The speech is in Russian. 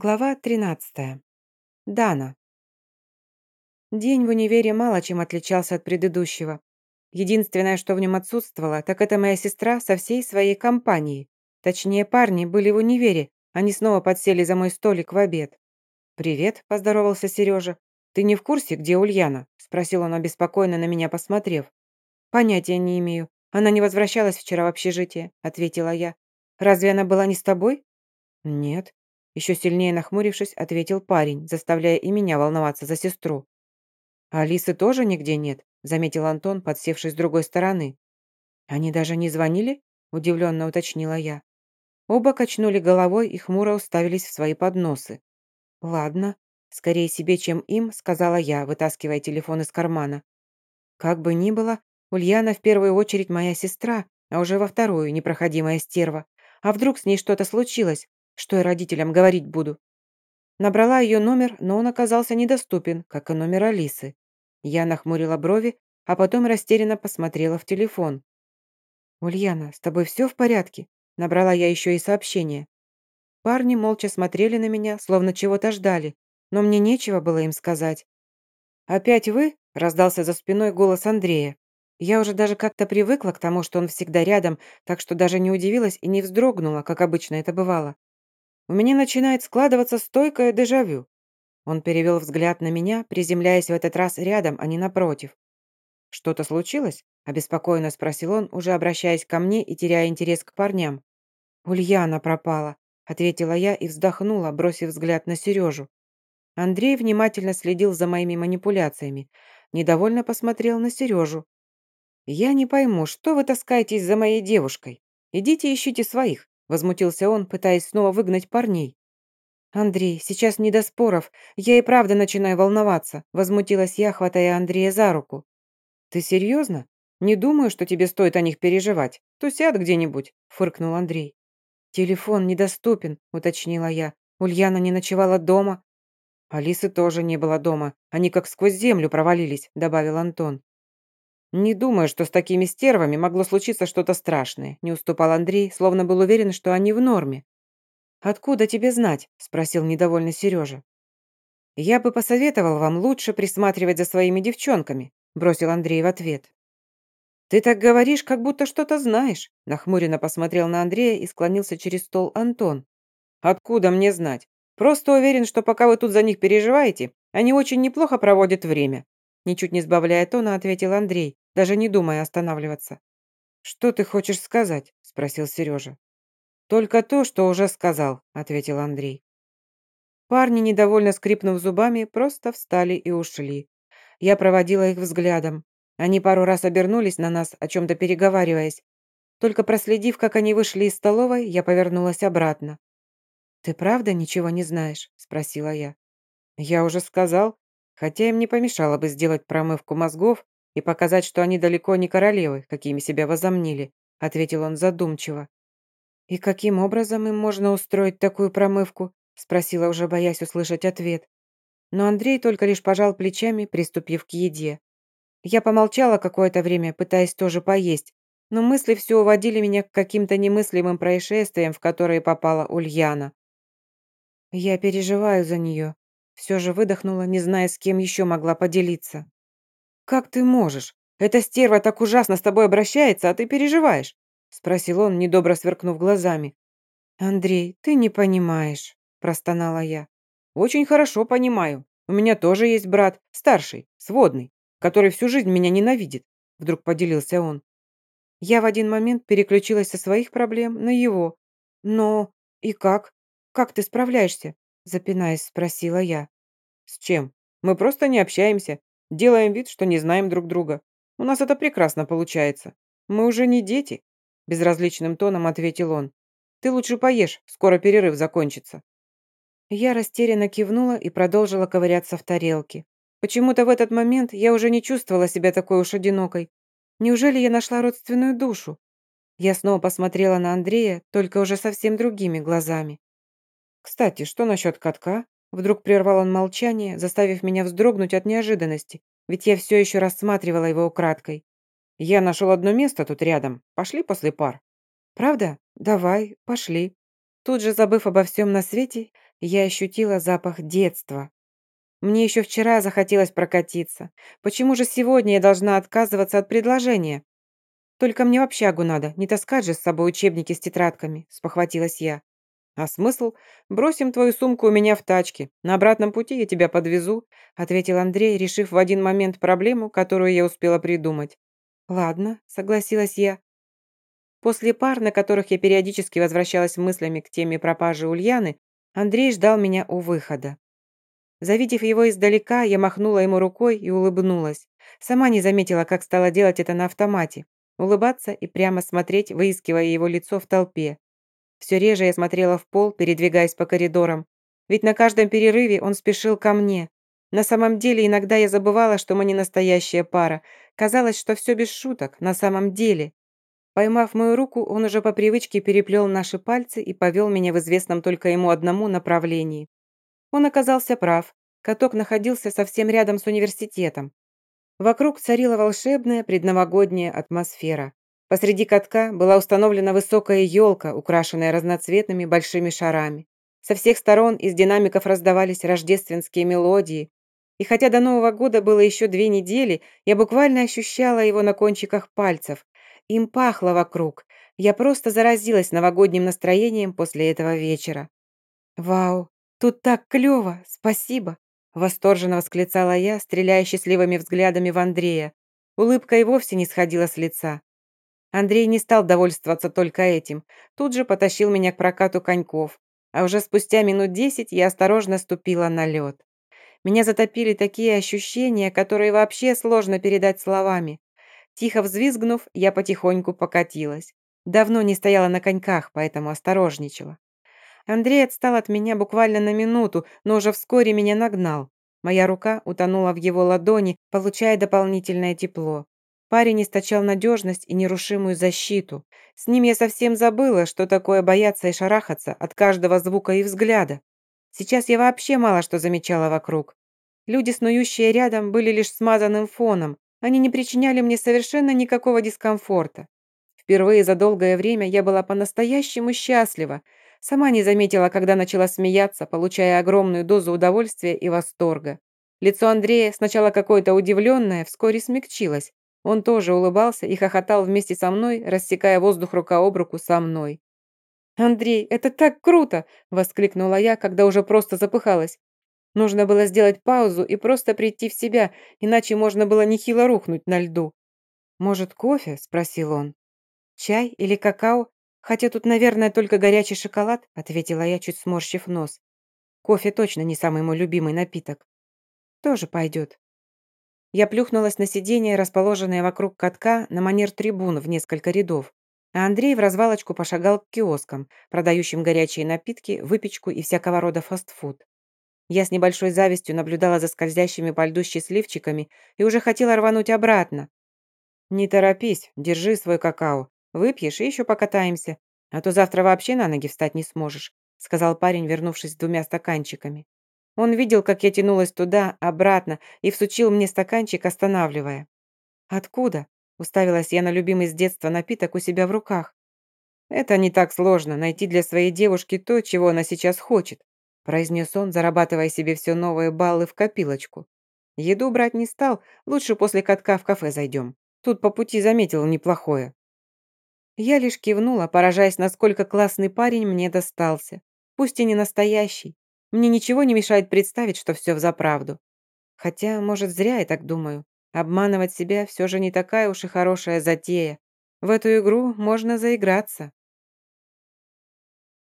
Глава 13. Дана. День в универе мало чем отличался от предыдущего. Единственное, что в нем отсутствовало, так это моя сестра со всей своей компанией. Точнее, парни были в универе, они снова подсели за мой столик в обед. «Привет», – поздоровался Сережа. «Ты не в курсе, где Ульяна?» – спросил он обеспокоенно на меня посмотрев. «Понятия не имею. Она не возвращалась вчера в общежитие», – ответила я. «Разве она была не с тобой?» «Нет», еще сильнее нахмурившись, ответил парень, заставляя и меня волноваться за сестру. «Алисы тоже нигде нет», заметил Антон, подсевший с другой стороны. «Они даже не звонили?» удивленно уточнила я. Оба качнули головой и хмуро уставились в свои подносы. «Ладно, скорее себе, чем им», сказала я, вытаскивая телефон из кармана. Как бы ни было, Ульяна в первую очередь моя сестра, а уже во вторую непроходимая стерва. А вдруг с ней что-то случилось? Что я родителям говорить буду? Набрала ее номер, но он оказался недоступен, как и номер Алисы. Я нахмурила брови, а потом растерянно посмотрела в телефон. «Ульяна, с тобой все в порядке?» Набрала я еще и сообщение. Парни молча смотрели на меня, словно чего-то ждали, но мне нечего было им сказать. «Опять вы?» – раздался за спиной голос Андрея. Я уже даже как-то привыкла к тому, что он всегда рядом, так что даже не удивилась и не вздрогнула, как обычно это бывало. У меня начинает складываться стойкое дежавю. Он перевел взгляд на меня, приземляясь в этот раз рядом, а не напротив. «Что-то случилось?» – обеспокоенно спросил он, уже обращаясь ко мне и теряя интерес к парням. «Ульяна пропала», – ответила я и вздохнула, бросив взгляд на Сережу. Андрей внимательно следил за моими манипуляциями, недовольно посмотрел на Сережу. «Я не пойму, что вы таскаетесь за моей девушкой? Идите ищите своих. Возмутился он, пытаясь снова выгнать парней. «Андрей, сейчас не до споров. Я и правда начинаю волноваться», возмутилась я, хватая Андрея за руку. «Ты серьезно? Не думаю, что тебе стоит о них переживать. Тусят где-нибудь», фыркнул Андрей. «Телефон недоступен», уточнила я. «Ульяна не ночевала дома». «Алисы тоже не было дома. Они как сквозь землю провалились», добавил Антон. «Не думаю, что с такими стервами могло случиться что-то страшное», не уступал Андрей, словно был уверен, что они в норме. «Откуда тебе знать?» – спросил недовольный Сережа. «Я бы посоветовал вам лучше присматривать за своими девчонками», – бросил Андрей в ответ. «Ты так говоришь, как будто что-то знаешь», – нахмуренно посмотрел на Андрея и склонился через стол Антон. «Откуда мне знать? Просто уверен, что пока вы тут за них переживаете, они очень неплохо проводят время. Ничуть не сбавляя тона, ответил Андрей, даже не думая останавливаться. «Что ты хочешь сказать?» – спросил Сережа. «Только то, что уже сказал», – ответил Андрей. Парни, недовольно скрипнув зубами, просто встали и ушли. Я проводила их взглядом. Они пару раз обернулись на нас, о чем-то переговариваясь. Только проследив, как они вышли из столовой, я повернулась обратно. «Ты правда ничего не знаешь?» – спросила я. «Я уже сказал, Хотя им не помешало бы сделать промывку мозгов и показать, что они далеко не королевы, какими себя возомнили, ответил он задумчиво. «И каким образом им можно устроить такую промывку?» спросила уже, боясь услышать ответ. Но Андрей только лишь пожал плечами, приступив к еде. Я помолчала какое-то время, пытаясь тоже поесть, но мысли все уводили меня к каким-то немыслимым происшествиям, в которые попала Ульяна. «Я переживаю за нее», все же выдохнула, не зная, с кем еще могла поделиться. «Как ты можешь? Эта стерва так ужасно с тобой обращается, а ты переживаешь?» Спросил он, недобро сверкнув глазами. «Андрей, ты не понимаешь», простонала я. «Очень хорошо понимаю. У меня тоже есть брат, старший, сводный, который всю жизнь меня ненавидит», вдруг поделился он. Я в один момент переключилась со своих проблем на его. «Но и как? Как ты справляешься? запинаясь, спросила я. «С чем? Мы просто не общаемся. Делаем вид, что не знаем друг друга. У нас это прекрасно получается. Мы уже не дети», – безразличным тоном ответил он. «Ты лучше поешь, скоро перерыв закончится». Я растерянно кивнула и продолжила ковыряться в тарелке. Почему-то в этот момент я уже не чувствовала себя такой уж одинокой. Неужели я нашла родственную душу? Я снова посмотрела на Андрея, только уже совсем другими глазами. «Кстати, что насчет катка?» Вдруг прервал он молчание, заставив меня вздрогнуть от неожиданности, ведь я все еще рассматривала его украдкой. «Я нашел одно место тут рядом. Пошли после пар». «Правда? Давай, пошли». Тут же, забыв обо всем на свете, я ощутила запах детства. Мне еще вчера захотелось прокатиться. Почему же сегодня я должна отказываться от предложения? Только мне в общагу надо, не таскать же с собой учебники с тетрадками, спохватилась я. А смысл? Бросим твою сумку у меня в тачке. На обратном пути я тебя подвезу, ответил Андрей, решив в один момент проблему, которую я успела придумать. Ладно, согласилась я. После пар, на которых я периодически возвращалась мыслями к теме пропажи Ульяны, Андрей ждал меня у выхода. Завидев его издалека, я махнула ему рукой и улыбнулась. Сама не заметила, как стала делать это на автомате. Улыбаться и прямо смотреть, выискивая его лицо в толпе. Все реже я смотрела в пол, передвигаясь по коридорам. Ведь на каждом перерыве он спешил ко мне. На самом деле, иногда я забывала, что мы не настоящая пара. Казалось, что все без шуток, на самом деле. Поймав мою руку, он уже по привычке переплел наши пальцы и повел меня в известном только ему одному направлении. Он оказался прав. Каток находился совсем рядом с университетом. Вокруг царила волшебная предновогодняя атмосфера. Посреди катка была установлена высокая елка, украшенная разноцветными большими шарами. Со всех сторон из динамиков раздавались рождественские мелодии. И хотя до Нового года было еще две недели, я буквально ощущала его на кончиках пальцев, им пахло вокруг. Я просто заразилась новогодним настроением после этого вечера. «Вау, тут так клёво! Спасибо!» Восторженно восклицала я, стреляя счастливыми взглядами в Андрея. Улыбка и вовсе не сходила с лица. Андрей не стал довольствоваться только этим. Тут же потащил меня к прокату коньков. А уже спустя минут десять я осторожно ступила на лед. Меня затопили такие ощущения, которые вообще сложно передать словами. Тихо взвизгнув, я потихоньку покатилась. Давно не стояла на коньках, поэтому осторожничала. Андрей отстал от меня буквально на минуту, но уже вскоре меня нагнал. Моя рука утонула в его ладони, получая дополнительное тепло. Парень источал надежность и нерушимую защиту. С ним я совсем забыла, что такое бояться и шарахаться от каждого звука и взгляда. Сейчас я вообще мало что замечала вокруг. Люди, снующие рядом, были лишь смазанным фоном, они не причиняли мне совершенно никакого дискомфорта. Впервые за долгое время я была по-настоящему счастлива. Сама не заметила, когда начала смеяться, получая огромную дозу удовольствия и восторга. Лицо Андрея, сначала какое-то удивленное, вскоре смягчилось. Он тоже улыбался и хохотал вместе со мной, рассекая воздух рука об руку со мной. «Андрей, это так круто!» – воскликнула я, когда уже просто запыхалась. Нужно было сделать паузу и просто прийти в себя, иначе можно было нехило рухнуть на льду. «Может, кофе?» – спросил он. «Чай или какао? Хотя тут, наверное, только горячий шоколад», – ответила я, чуть сморщив нос. «Кофе точно не самый мой любимый напиток». «Тоже пойдет». Я плюхнулась на сиденье, расположенное вокруг катка, на манер трибун в несколько рядов. А Андрей в развалочку пошагал к киоскам, продающим горячие напитки, выпечку и всякого рода фастфуд. Я с небольшой завистью наблюдала за скользящими по льду счастливчиками и уже хотела рвануть обратно. «Не торопись, держи свой какао. Выпьешь и еще покатаемся. А то завтра вообще на ноги встать не сможешь», сказал парень, вернувшись с двумя стаканчиками. Он видел, как я тянулась туда, обратно, и всучил мне стаканчик, останавливая. «Откуда?» – уставилась я на любимый с детства напиток у себя в руках. «Это не так сложно, найти для своей девушки то, чего она сейчас хочет произнес он, зарабатывая себе все новые баллы в копилочку. Еду брать не стал, лучше после катка в кафе зайдем. Тут по пути заметил неплохое. Я лишь кивнула, поражаясь, насколько классный парень мне достался. Пусть и не настоящий. Мне ничего не мешает представить, что все взаправду. Хотя, может, зря я так думаю. Обманывать себя все же не такая уж и хорошая затея. В эту игру можно заиграться.